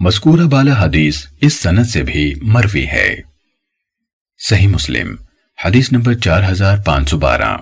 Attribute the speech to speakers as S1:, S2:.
S1: مذکورہ بالا حدیث اس سند سے بھی مروی ہے۔ صحیح مسلم، حدیث نمبر چار ہزار پانچ سو بارہ۔